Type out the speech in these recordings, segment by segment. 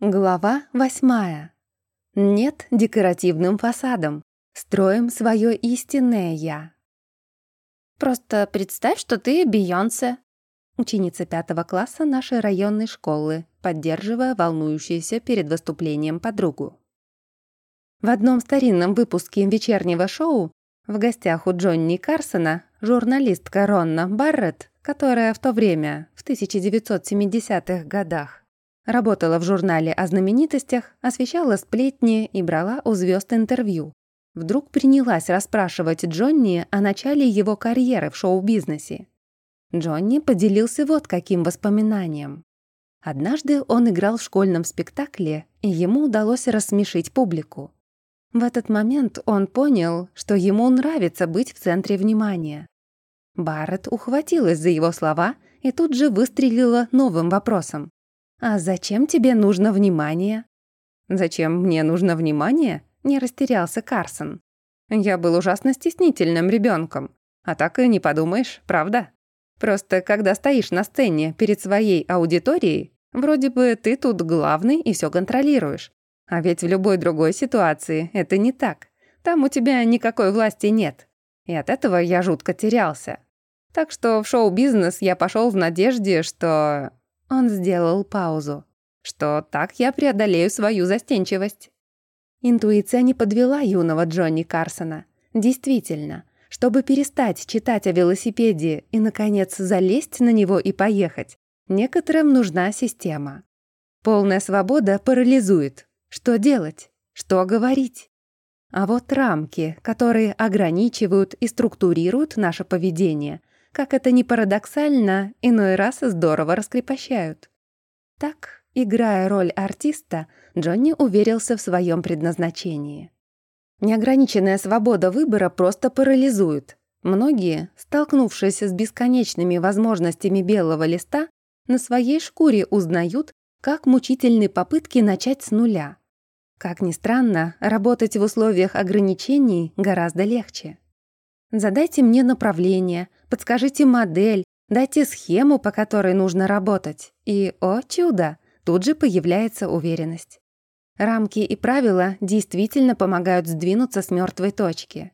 Глава восьмая. Нет декоративным фасадом. Строим свое истинное «я». «Просто представь, что ты Бейонсе», ученица пятого класса нашей районной школы, поддерживая волнующуюся перед выступлением подругу. В одном старинном выпуске вечернего шоу в гостях у Джонни Карсона журналистка Ронна Барретт, которая в то время, в 1970-х годах, Работала в журнале о знаменитостях, освещала сплетни и брала у звезд интервью. Вдруг принялась расспрашивать Джонни о начале его карьеры в шоу-бизнесе. Джонни поделился вот каким воспоминанием. Однажды он играл в школьном спектакле, и ему удалось рассмешить публику. В этот момент он понял, что ему нравится быть в центре внимания. Барретт ухватилась за его слова и тут же выстрелила новым вопросом. «А зачем тебе нужно внимание?» «Зачем мне нужно внимание?» — не растерялся Карсон. «Я был ужасно стеснительным ребенком. А так и не подумаешь, правда? Просто когда стоишь на сцене перед своей аудиторией, вроде бы ты тут главный и все контролируешь. А ведь в любой другой ситуации это не так. Там у тебя никакой власти нет. И от этого я жутко терялся. Так что в шоу-бизнес я пошел в надежде, что он сделал паузу. Что так я преодолею свою застенчивость. Интуиция не подвела юного Джонни Карсона. Действительно, чтобы перестать читать о велосипеде и, наконец, залезть на него и поехать, некоторым нужна система. Полная свобода парализует. Что делать? Что говорить? А вот рамки, которые ограничивают и структурируют наше поведение – как это ни парадоксально, иной раз здорово раскрепощают. Так, играя роль артиста, Джонни уверился в своем предназначении. Неограниченная свобода выбора просто парализует. Многие, столкнувшись с бесконечными возможностями белого листа, на своей шкуре узнают, как мучительны попытки начать с нуля. Как ни странно, работать в условиях ограничений гораздо легче. Задайте мне направление, подскажите модель, дайте схему, по которой нужно работать. И, о чудо, тут же появляется уверенность. Рамки и правила действительно помогают сдвинуться с мертвой точки.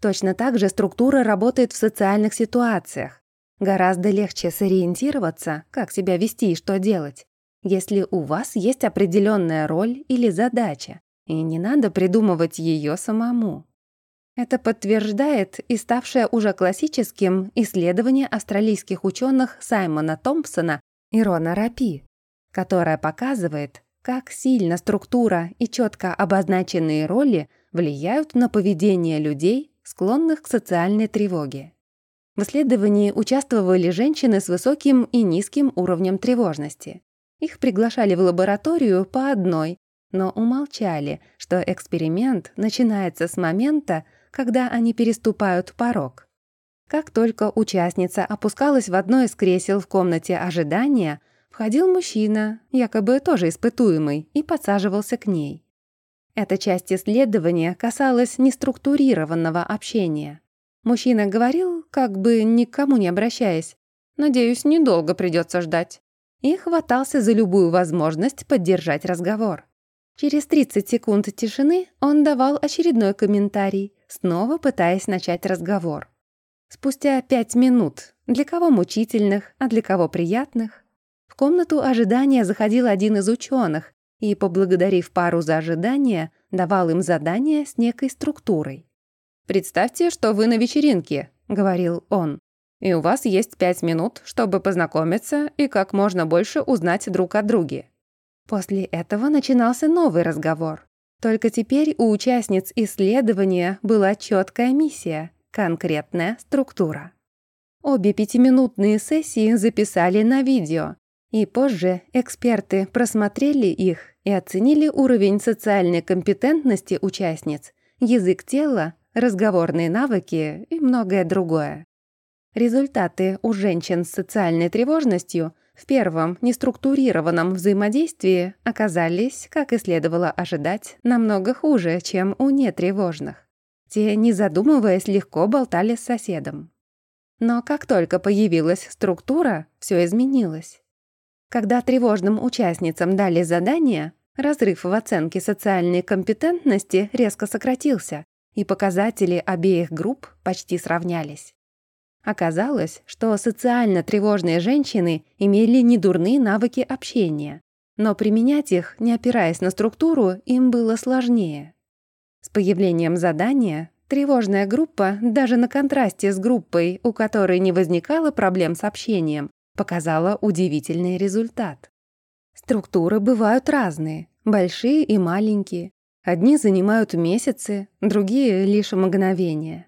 Точно так же структура работает в социальных ситуациях. Гораздо легче сориентироваться, как себя вести и что делать, если у вас есть определенная роль или задача, и не надо придумывать ее самому. Это подтверждает и ставшее уже классическим исследование австралийских ученых Саймона Томпсона и Рона Рапи, которое показывает, как сильно структура и четко обозначенные роли влияют на поведение людей, склонных к социальной тревоге. В исследовании участвовали женщины с высоким и низким уровнем тревожности. Их приглашали в лабораторию по одной, но умолчали, что эксперимент начинается с момента, когда они переступают порог. Как только участница опускалась в одно из кресел в комнате ожидания, входил мужчина, якобы тоже испытуемый, и подсаживался к ней. Эта часть исследования касалась неструктурированного общения. Мужчина говорил, как бы никому не обращаясь, «Надеюсь, недолго придется ждать», и хватался за любую возможность поддержать разговор. Через 30 секунд тишины он давал очередной комментарий, снова пытаясь начать разговор. Спустя пять минут, для кого мучительных, а для кого приятных, в комнату ожидания заходил один из ученых и, поблагодарив пару за ожидание, давал им задание с некой структурой. «Представьте, что вы на вечеринке», — говорил он, «и у вас есть пять минут, чтобы познакомиться и как можно больше узнать друг о друге». После этого начинался новый разговор. Только теперь у участниц исследования была четкая миссия, конкретная структура. Обе пятиминутные сессии записали на видео, и позже эксперты просмотрели их и оценили уровень социальной компетентности участниц, язык тела, разговорные навыки и многое другое. Результаты у женщин с социальной тревожностью – в первом, неструктурированном взаимодействии оказались, как и следовало ожидать, намного хуже, чем у нетревожных. Те, не задумываясь, легко болтали с соседом. Но как только появилась структура, все изменилось. Когда тревожным участницам дали задание, разрыв в оценке социальной компетентности резко сократился, и показатели обеих групп почти сравнялись. Оказалось, что социально тревожные женщины имели недурные навыки общения, но применять их, не опираясь на структуру, им было сложнее. С появлением задания тревожная группа, даже на контрасте с группой, у которой не возникало проблем с общением, показала удивительный результат. Структуры бывают разные, большие и маленькие. Одни занимают месяцы, другие — лишь мгновения.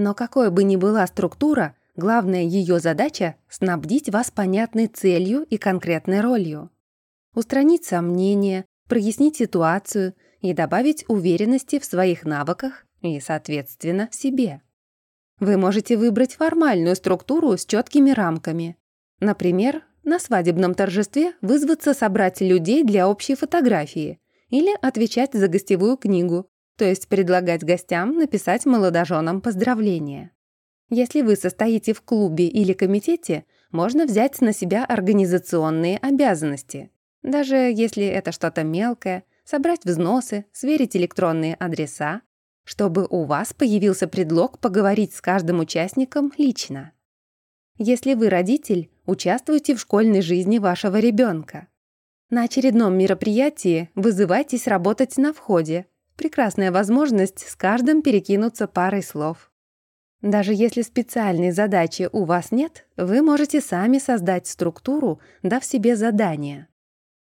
Но какой бы ни была структура, главная ее задача — снабдить вас понятной целью и конкретной ролью. Устранить сомнения, прояснить ситуацию и добавить уверенности в своих навыках и, соответственно, в себе. Вы можете выбрать формальную структуру с четкими рамками. Например, на свадебном торжестве вызваться собрать людей для общей фотографии или отвечать за гостевую книгу, то есть предлагать гостям написать молодоженам поздравления. Если вы состоите в клубе или комитете, можно взять на себя организационные обязанности. Даже если это что-то мелкое, собрать взносы, сверить электронные адреса, чтобы у вас появился предлог поговорить с каждым участником лично. Если вы родитель, участвуйте в школьной жизни вашего ребенка. На очередном мероприятии вызывайтесь работать на входе. Прекрасная возможность с каждым перекинуться парой слов. Даже если специальной задачи у вас нет, вы можете сами создать структуру, дав себе задание.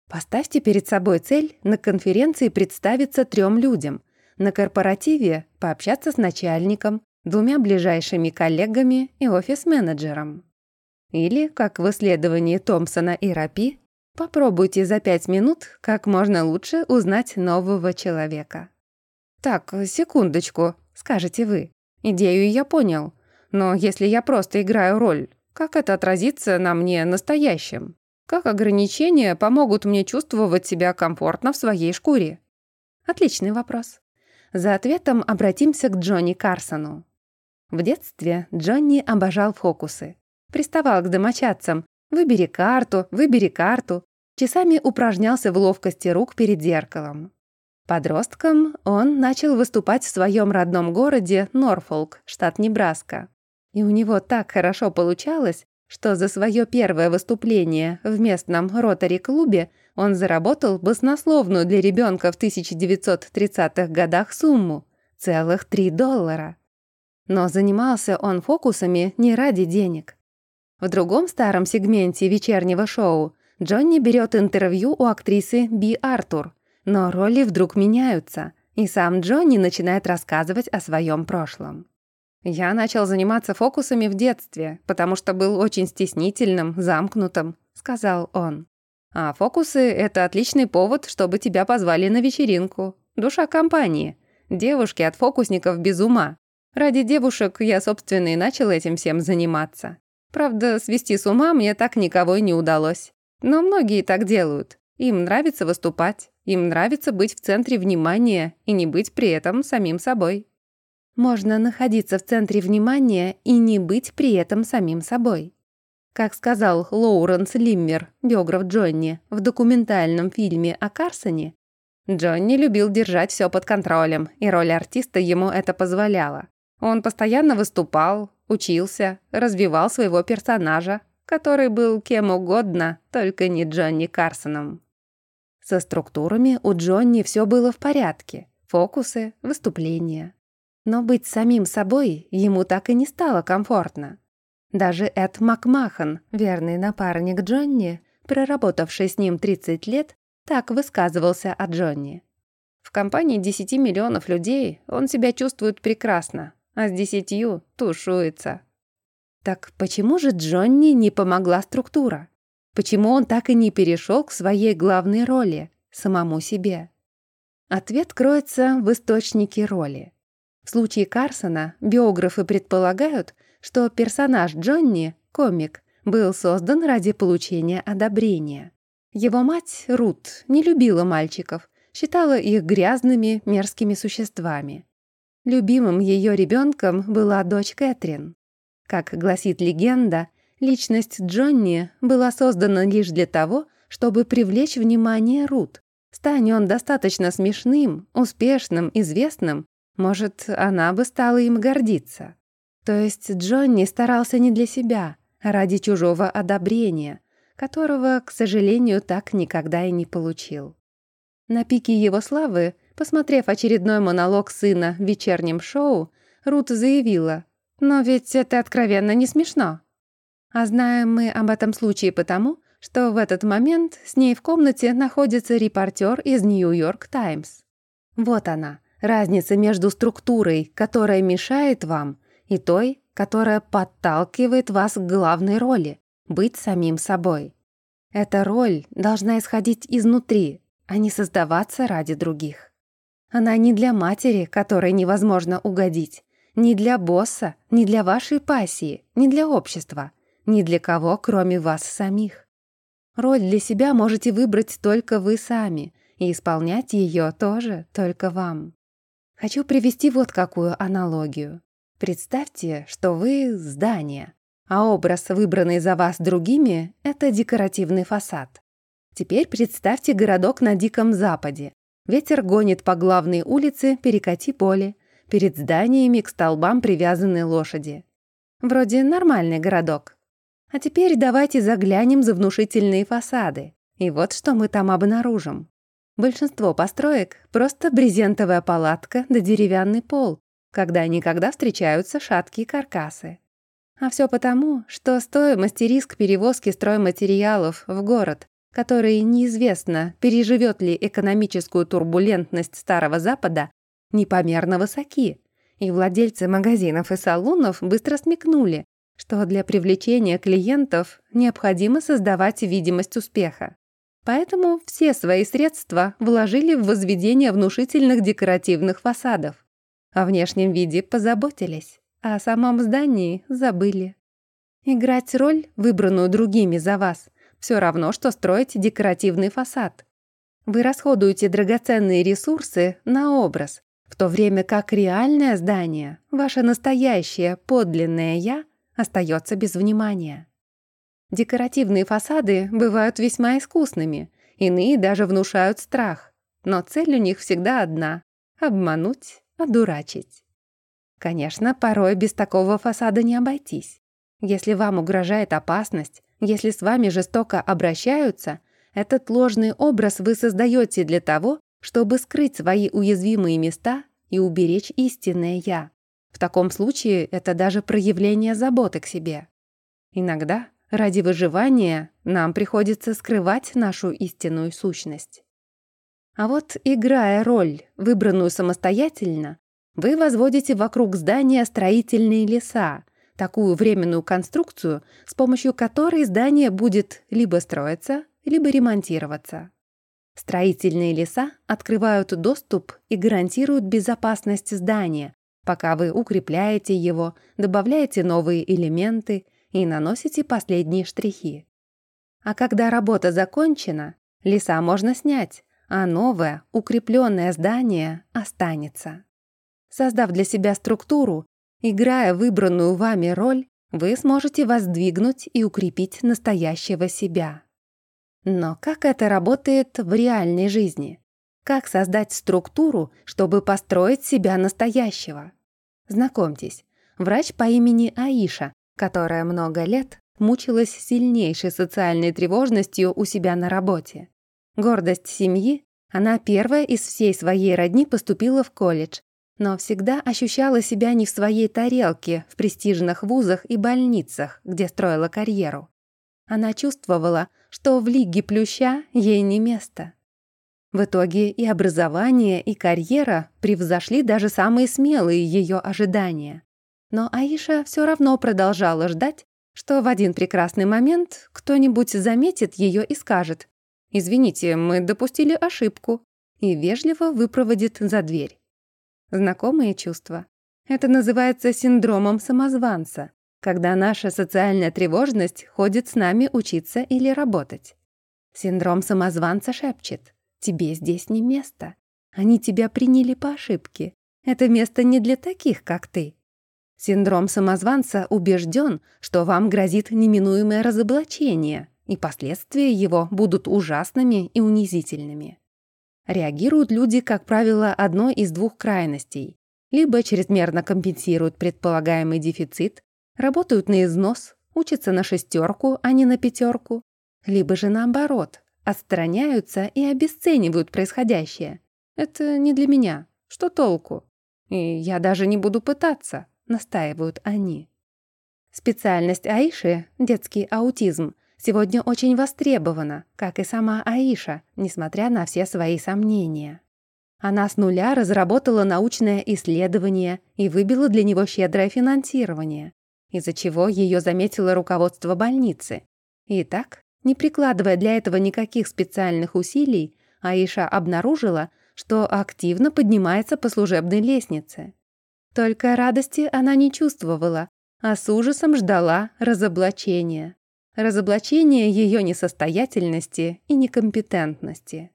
Поставьте перед собой цель на конференции представиться трем людям, на корпоративе пообщаться с начальником, двумя ближайшими коллегами и офис-менеджером. Или, как в исследовании Томпсона и Рапи, попробуйте за пять минут как можно лучше узнать нового человека. «Так, секундочку», — скажете вы. «Идею я понял. Но если я просто играю роль, как это отразится на мне настоящем? Как ограничения помогут мне чувствовать себя комфортно в своей шкуре?» Отличный вопрос. За ответом обратимся к Джонни Карсону. В детстве Джонни обожал фокусы. Приставал к домочадцам «выбери карту, выбери карту», часами упражнялся в ловкости рук перед зеркалом. Подростком он начал выступать в своем родном городе Норфолк, штат Небраска. И у него так хорошо получалось, что за свое первое выступление в местном ротари-клубе он заработал баснословную для ребенка в 1930-х годах сумму – целых 3 доллара. Но занимался он фокусами не ради денег. В другом старом сегменте вечернего шоу Джонни берет интервью у актрисы Би Артур, но роли вдруг меняются, и сам Джонни начинает рассказывать о своем прошлом. «Я начал заниматься фокусами в детстве, потому что был очень стеснительным, замкнутым», — сказал он. «А фокусы — это отличный повод, чтобы тебя позвали на вечеринку. Душа компании. Девушки от фокусников без ума. Ради девушек я, собственно, и начал этим всем заниматься. Правда, свести с ума мне так никого и не удалось. Но многие так делают. Им нравится выступать, им нравится быть в центре внимания и не быть при этом самим собой. Можно находиться в центре внимания и не быть при этом самим собой. Как сказал Лоуренс Лиммер, биограф Джонни, в документальном фильме о Карсоне, Джонни любил держать все под контролем, и роль артиста ему это позволяла. Он постоянно выступал, учился, развивал своего персонажа, который был кем угодно, только не Джонни Карсоном. Со структурами у Джонни все было в порядке. Фокусы, выступления. Но быть самим собой ему так и не стало комфортно. Даже Эд Макмахан, верный напарник Джонни, проработавший с ним 30 лет, так высказывался о Джонни. В компании 10 миллионов людей он себя чувствует прекрасно, а с десятью тушуется. Так почему же Джонни не помогла структура? Почему он так и не перешел к своей главной роли, самому себе? Ответ кроется в источнике роли. В случае Карсона биографы предполагают, что персонаж Джонни, комик, был создан ради получения одобрения. Его мать, Рут, не любила мальчиков, считала их грязными, мерзкими существами. Любимым ее ребенком была дочь Кэтрин. Как гласит легенда, Личность Джонни была создана лишь для того, чтобы привлечь внимание Рут. Стань он достаточно смешным, успешным, известным, может, она бы стала им гордиться. То есть Джонни старался не для себя, а ради чужого одобрения, которого, к сожалению, так никогда и не получил. На пике его славы, посмотрев очередной монолог сына в вечернем шоу, Рут заявила, «Но ведь это откровенно не смешно». А знаем мы об этом случае потому, что в этот момент с ней в комнате находится репортер из «Нью-Йорк Таймс». Вот она, разница между структурой, которая мешает вам, и той, которая подталкивает вас к главной роли — быть самим собой. Эта роль должна исходить изнутри, а не создаваться ради других. Она не для матери, которой невозможно угодить, не для босса, не для вашей пассии, не для общества — ни для кого, кроме вас самих. Роль для себя можете выбрать только вы сами, и исполнять ее тоже только вам. Хочу привести вот какую аналогию. Представьте, что вы — здание, а образ, выбранный за вас другими, — это декоративный фасад. Теперь представьте городок на Диком Западе. Ветер гонит по главной улице перекати поле. Перед зданиями к столбам привязаны лошади. Вроде нормальный городок, а теперь давайте заглянем за внушительные фасады. И вот что мы там обнаружим. Большинство построек — просто брезентовая палатка да деревянный пол, когда-никогда встречаются шаткие каркасы. А все потому, что стоимость и риск перевозки стройматериалов в город, который неизвестно, переживет ли экономическую турбулентность Старого Запада, непомерно высоки, и владельцы магазинов и салонов быстро смекнули, что для привлечения клиентов необходимо создавать видимость успеха. Поэтому все свои средства вложили в возведение внушительных декоративных фасадов. О внешнем виде позаботились, а о самом здании забыли. Играть роль, выбранную другими за вас, все равно, что строить декоративный фасад. Вы расходуете драгоценные ресурсы на образ, в то время как реальное здание, ваше настоящее подлинное «я» остается без внимания. Декоративные фасады бывают весьма искусными, иные даже внушают страх, но цель у них всегда одна — обмануть, одурачить. Конечно, порой без такого фасада не обойтись. Если вам угрожает опасность, если с вами жестоко обращаются, этот ложный образ вы создаете для того, чтобы скрыть свои уязвимые места и уберечь истинное «я». В таком случае это даже проявление заботы к себе. Иногда ради выживания нам приходится скрывать нашу истинную сущность. А вот играя роль, выбранную самостоятельно, вы возводите вокруг здания строительные леса, такую временную конструкцию, с помощью которой здание будет либо строиться, либо ремонтироваться. Строительные леса открывают доступ и гарантируют безопасность здания, пока вы укрепляете его, добавляете новые элементы и наносите последние штрихи. А когда работа закончена, леса можно снять, а новое, укрепленное здание останется. Создав для себя структуру, играя выбранную вами роль, вы сможете воздвигнуть и укрепить настоящего себя. Но как это работает в реальной жизни? Как создать структуру, чтобы построить себя настоящего? Знакомьтесь, врач по имени Аиша, которая много лет мучилась сильнейшей социальной тревожностью у себя на работе. Гордость семьи, она первая из всей своей родни поступила в колледж, но всегда ощущала себя не в своей тарелке в престижных вузах и больницах, где строила карьеру. Она чувствовала, что в Лиге Плюща ей не место. В итоге и образование, и карьера превзошли даже самые смелые ее ожидания. Но Аиша все равно продолжала ждать, что в один прекрасный момент кто-нибудь заметит ее и скажет «Извините, мы допустили ошибку» и вежливо выпроводит за дверь. Знакомые чувства. Это называется синдромом самозванца, когда наша социальная тревожность ходит с нами учиться или работать. Синдром самозванца шепчет Тебе здесь не место. Они тебя приняли по ошибке. Это место не для таких, как ты. Синдром самозванца убежден, что вам грозит неминуемое разоблачение, и последствия его будут ужасными и унизительными. Реагируют люди, как правило, одной из двух крайностей. Либо чрезмерно компенсируют предполагаемый дефицит, работают на износ, учатся на шестерку, а не на пятерку, либо же наоборот, отстраняются и обесценивают происходящее. Это не для меня. Что толку? И я даже не буду пытаться, настаивают они. Специальность Аиши, детский аутизм, сегодня очень востребована, как и сама Аиша, несмотря на все свои сомнения. Она с нуля разработала научное исследование и выбила для него щедрое финансирование, из-за чего ее заметило руководство больницы. И так, не прикладывая для этого никаких специальных усилий, Аиша обнаружила, что активно поднимается по служебной лестнице. Только радости она не чувствовала, а с ужасом ждала разоблачения. Разоблачения ее несостоятельности и некомпетентности.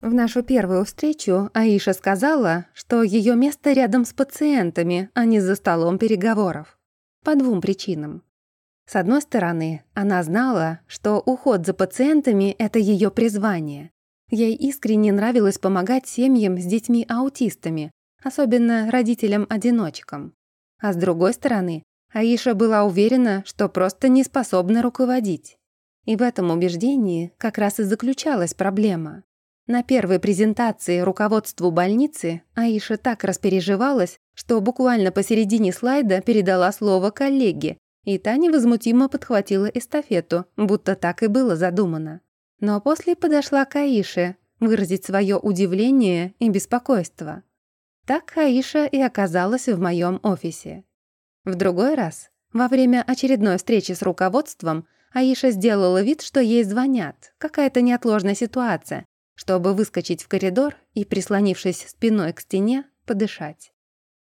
В нашу первую встречу Аиша сказала, что ее место рядом с пациентами, а не за столом переговоров. По двум причинам. С одной стороны, она знала, что уход за пациентами – это ее призвание. Ей искренне нравилось помогать семьям с детьми-аутистами, особенно родителям-одиночкам. А с другой стороны, Аиша была уверена, что просто не способна руководить. И в этом убеждении как раз и заключалась проблема. На первой презентации руководству больницы Аиша так распереживалась, что буквально посередине слайда передала слово коллеге, и та невозмутимо подхватила эстафету, будто так и было задумано. Но после подошла к Аише выразить свое удивление и беспокойство. Так Аиша и оказалась в моем офисе. В другой раз, во время очередной встречи с руководством, Аиша сделала вид, что ей звонят, какая-то неотложная ситуация, чтобы выскочить в коридор и, прислонившись спиной к стене, подышать.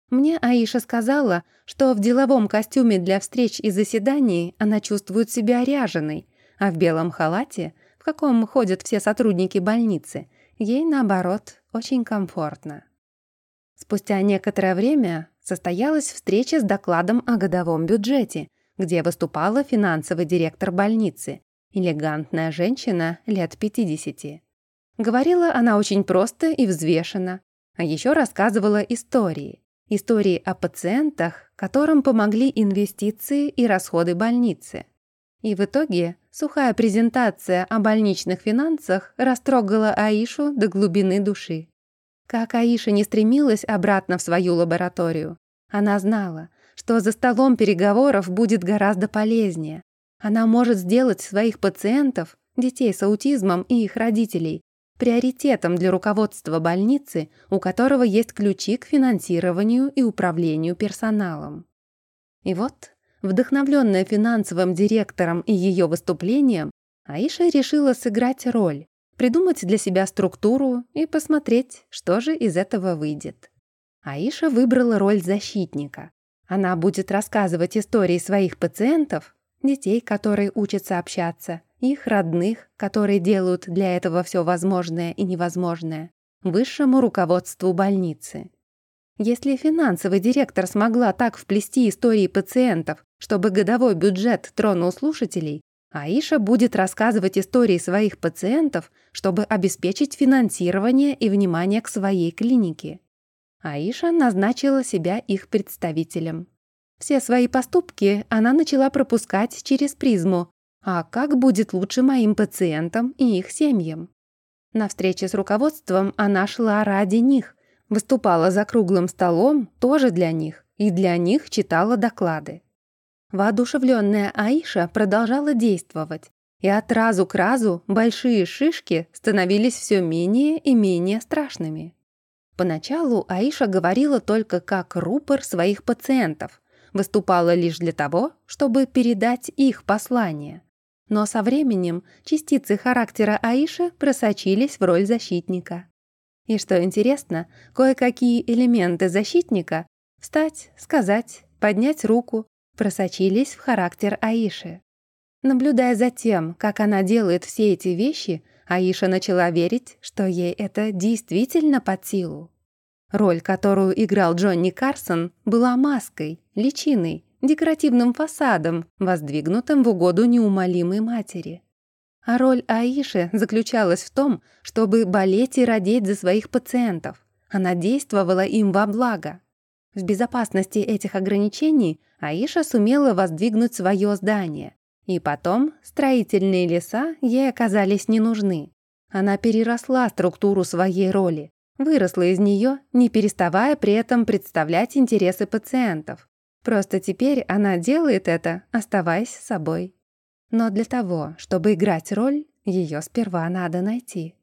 Мне Аиша сказала, что в деловом костюме для встреч и заседаний она чувствует себя ряженой, а в белом халате, в каком ходят все сотрудники больницы, ей, наоборот, очень комфортно. Спустя некоторое время состоялась встреча с докладом о годовом бюджете, где выступала финансовый директор больницы, элегантная женщина лет 50. Говорила она очень просто и взвешенно, а еще рассказывала истории. Истории о пациентах, которым помогли инвестиции и расходы больницы. И в итоге сухая презентация о больничных финансах растрогала Аишу до глубины души. Как Аиша не стремилась обратно в свою лабораторию, она знала, что за столом переговоров будет гораздо полезнее. Она может сделать своих пациентов, детей с аутизмом и их родителей, приоритетом для руководства больницы, у которого есть ключи к финансированию и управлению персоналом. И вот, вдохновленная финансовым директором и ее выступлением, Аиша решила сыграть роль, придумать для себя структуру и посмотреть, что же из этого выйдет. Аиша выбрала роль защитника. Она будет рассказывать истории своих пациентов, детей, которые учатся общаться, их родных, которые делают для этого все возможное и невозможное, высшему руководству больницы. Если финансовый директор смогла так вплести истории пациентов, чтобы годовой бюджет тронул слушателей, Аиша будет рассказывать истории своих пациентов, чтобы обеспечить финансирование и внимание к своей клинике. Аиша назначила себя их представителем. Все свои поступки она начала пропускать через призму а как будет лучше моим пациентам и их семьям? На встрече с руководством она шла ради них, выступала за круглым столом тоже для них и для них читала доклады. Воодушевленная Аиша продолжала действовать, и от разу к разу большие шишки становились все менее и менее страшными. Поначалу Аиша говорила только как рупор своих пациентов, выступала лишь для того, чтобы передать их послание. Но со временем частицы характера Аиши просочились в роль защитника. И что интересно, кое-какие элементы защитника — встать, сказать, поднять руку — просочились в характер Аиши. Наблюдая за тем, как она делает все эти вещи, Аиша начала верить, что ей это действительно под силу. Роль, которую играл Джонни Карсон, была маской, личиной, декоративным фасадом, воздвигнутым в угоду неумолимой матери. А роль Аиши заключалась в том, чтобы болеть и родить за своих пациентов. Она действовала им во благо. В безопасности этих ограничений Аиша сумела воздвигнуть свое здание. И потом строительные леса ей оказались не нужны. Она переросла структуру своей роли, выросла из нее, не переставая при этом представлять интересы пациентов. Просто теперь она делает это, оставаясь собой. Но для того, чтобы играть роль, ее сперва надо найти.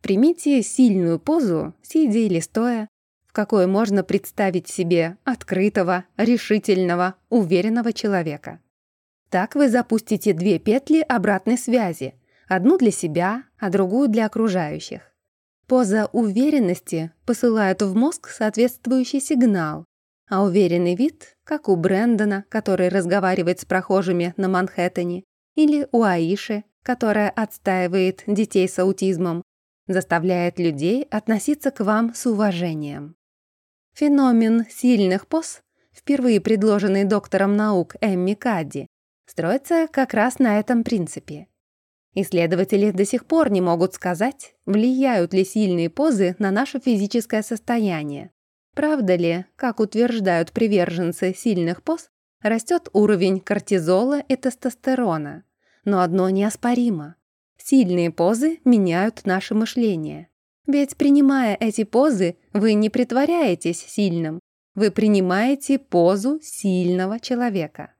Примите сильную позу, сидя или стоя, в какой можно представить себе открытого, решительного, уверенного человека. Так вы запустите две петли обратной связи, одну для себя, а другую для окружающих. Поза уверенности посылает в мозг соответствующий сигнал, а уверенный вид, как у Брэндона, который разговаривает с прохожими на Манхэттене, или у Аиши, которая отстаивает детей с аутизмом, заставляет людей относиться к вам с уважением. Феномен сильных поз, впервые предложенный доктором наук Эмми Кадди, строится как раз на этом принципе. Исследователи до сих пор не могут сказать, влияют ли сильные позы на наше физическое состояние. Правда ли, как утверждают приверженцы сильных поз, растет уровень кортизола и тестостерона. Но одно неоспоримо. Сильные позы меняют наше мышление. Ведь принимая эти позы, вы не притворяетесь сильным. Вы принимаете позу сильного человека.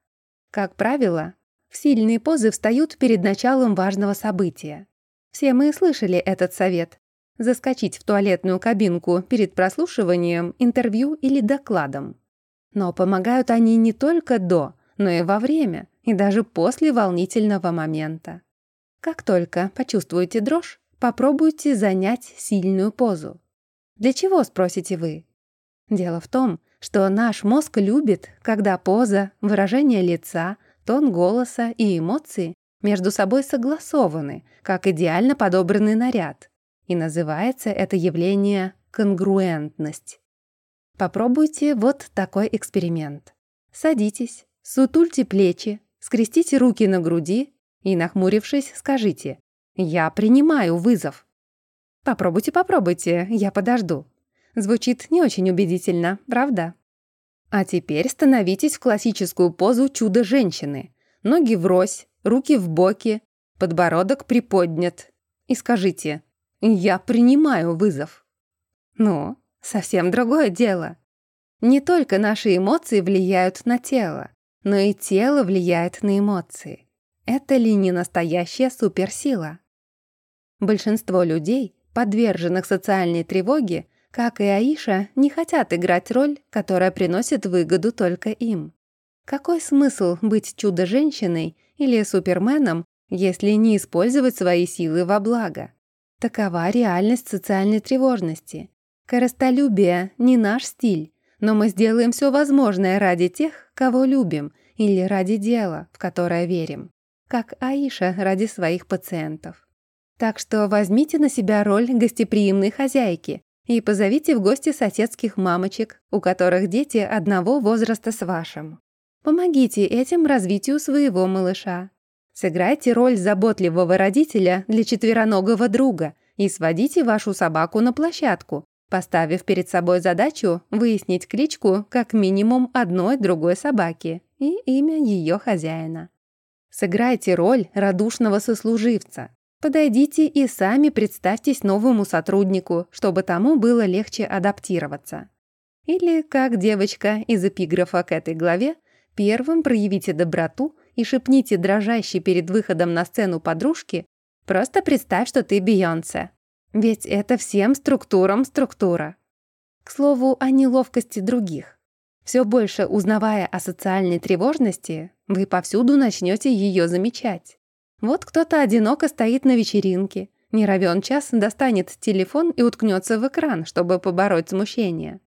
Как правило, в сильные позы встают перед началом важного события. Все мы слышали этот совет. Заскочить в туалетную кабинку перед прослушиванием, интервью или докладом. Но помогают они не только до, но и во время, и даже после волнительного момента. Как только почувствуете дрожь, попробуйте занять сильную позу. Для чего, спросите вы? Дело в том, что наш мозг любит, когда поза, выражение лица, тон голоса и эмоции между собой согласованы, как идеально подобранный наряд. И называется это явление конгруентность. Попробуйте вот такой эксперимент. Садитесь, сутульте плечи, скрестите руки на груди и, нахмурившись, скажите «Я принимаю вызов». Попробуйте, попробуйте, я подожду. Звучит не очень убедительно, правда? А теперь становитесь в классическую позу чудо-женщины. Ноги врозь, руки в боки, подбородок приподнят. И скажите «Я принимаю вызов». Ну, совсем другое дело. Не только наши эмоции влияют на тело, но и тело влияет на эмоции. Это ли не настоящая суперсила? Большинство людей, подверженных социальной тревоге, как и Аиша, не хотят играть роль, которая приносит выгоду только им. Какой смысл быть чудо-женщиной или суперменом, если не использовать свои силы во благо? Такова реальность социальной тревожности. Коростолюбие — не наш стиль, но мы сделаем все возможное ради тех, кого любим, или ради дела, в которое верим, как Аиша ради своих пациентов. Так что возьмите на себя роль гостеприимной хозяйки, и позовите в гости соседских мамочек, у которых дети одного возраста с вашим. Помогите этим развитию своего малыша. Сыграйте роль заботливого родителя для четвероногого друга и сводите вашу собаку на площадку, поставив перед собой задачу выяснить кличку как минимум одной другой собаки и имя ее хозяина. Сыграйте роль радушного сослуживца, Подойдите и сами представьтесь новому сотруднику, чтобы тому было легче адаптироваться. Или, как девочка из эпиграфа к этой главе, первым проявите доброту и шепните дрожащей перед выходом на сцену подружки «Просто представь, что ты Бейонсе». Ведь это всем структурам структура. К слову, о неловкости других. Все больше узнавая о социальной тревожности, вы повсюду начнете ее замечать. Вот кто-то одиноко стоит на вечеринке. Не равен час достанет телефон и уткнется в экран, чтобы побороть смущение.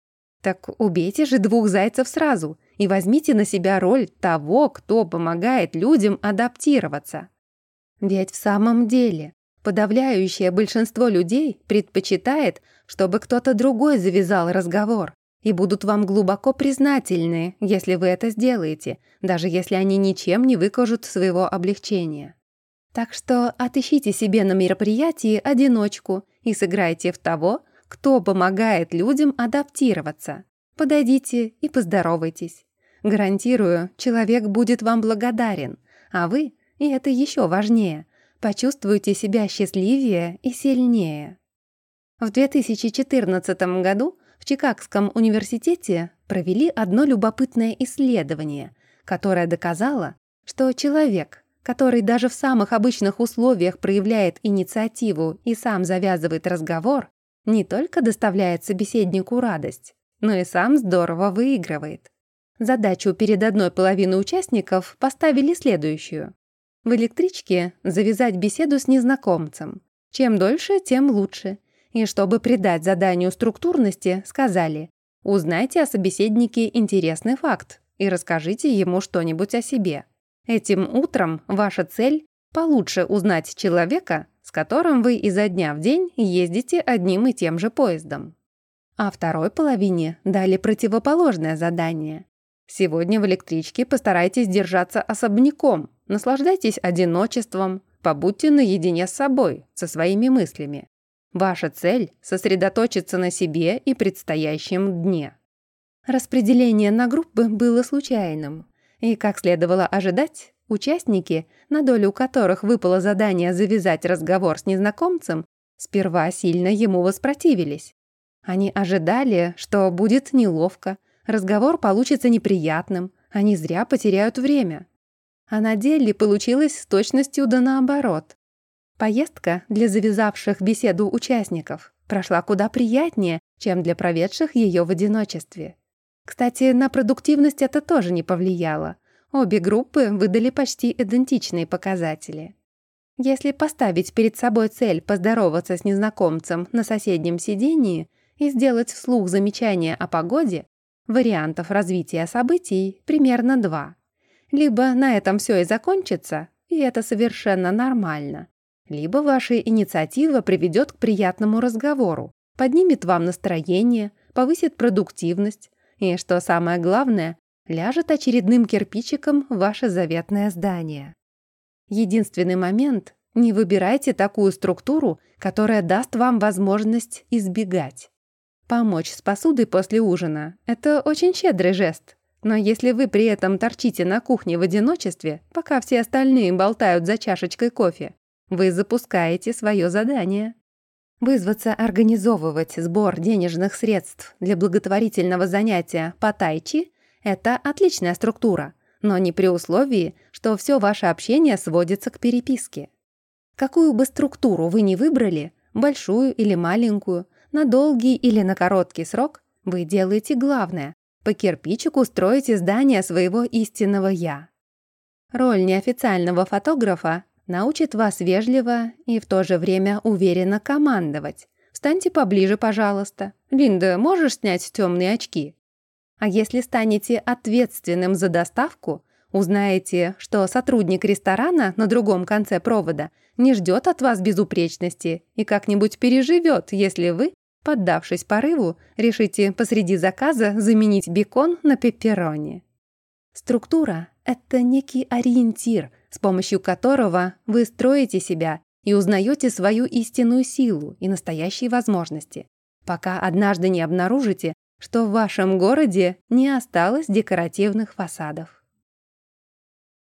Так убейте же двух зайцев сразу и возьмите на себя роль того, кто помогает людям адаптироваться. Ведь в самом деле Подавляющее большинство людей предпочитает, чтобы кто-то другой завязал разговор, и будут вам глубоко признательны, если вы это сделаете, даже если они ничем не выкажут своего облегчения. Так что отыщите себе на мероприятии одиночку и сыграйте в того, кто помогает людям адаптироваться. Подойдите и поздоровайтесь. Гарантирую, человек будет вам благодарен, а вы, и это еще важнее, почувствуете себя счастливее и сильнее. В 2014 году в Чикагском университете провели одно любопытное исследование, которое доказало, что человек, который даже в самых обычных условиях проявляет инициативу и сам завязывает разговор, не только доставляет собеседнику радость, но и сам здорово выигрывает. Задачу перед одной половиной участников поставили следующую. В электричке завязать беседу с незнакомцем. Чем дольше, тем лучше. И чтобы придать заданию структурности, сказали «Узнайте о собеседнике интересный факт и расскажите ему что-нибудь о себе». Этим утром ваша цель – получше узнать человека, с которым вы изо дня в день ездите одним и тем же поездом. А второй половине дали противоположное задание. Сегодня в электричке постарайтесь держаться особняком, Наслаждайтесь одиночеством, побудьте наедине с собой, со своими мыслями. Ваша цель – сосредоточиться на себе и предстоящем дне. Распределение на группы было случайным. И, как следовало ожидать, участники, на долю которых выпало задание завязать разговор с незнакомцем, сперва сильно ему воспротивились. Они ожидали, что будет неловко, разговор получится неприятным, они зря потеряют время. А на деле получилось с точностью да наоборот. Поездка для завязавших беседу участников прошла куда приятнее, чем для проведших ее в одиночестве. Кстати, на продуктивность это тоже не повлияло. Обе группы выдали почти идентичные показатели. Если поставить перед собой цель поздороваться с незнакомцем на соседнем сидении и сделать вслух замечание о погоде, вариантов развития событий примерно два. Либо на этом все и закончится, и это совершенно нормально. Либо ваша инициатива приведет к приятному разговору, поднимет вам настроение, повысит продуктивность и, что самое главное, ляжет очередным кирпичиком ваше заветное здание. Единственный момент – не выбирайте такую структуру, которая даст вам возможность избегать. Помочь с посудой после ужина – это очень щедрый жест, но если вы при этом торчите на кухне в одиночестве, пока все остальные болтают за чашечкой кофе, вы запускаете свое задание. Вызваться организовывать сбор денежных средств для благотворительного занятия по тайчи – это отличная структура, но не при условии, что все ваше общение сводится к переписке. Какую бы структуру вы ни выбрали, большую или маленькую, на долгий или на короткий срок, вы делаете главное по кирпичику строить издание своего истинного «я». Роль неофициального фотографа научит вас вежливо и в то же время уверенно командовать. Встаньте поближе, пожалуйста. Линда, можешь снять темные очки? А если станете ответственным за доставку, узнаете, что сотрудник ресторана на другом конце провода не ждет от вас безупречности и как-нибудь переживет, если вы Поддавшись порыву, решите посреди заказа заменить бекон на пепперони. Структура – это некий ориентир, с помощью которого вы строите себя и узнаете свою истинную силу и настоящие возможности, пока однажды не обнаружите, что в вашем городе не осталось декоративных фасадов.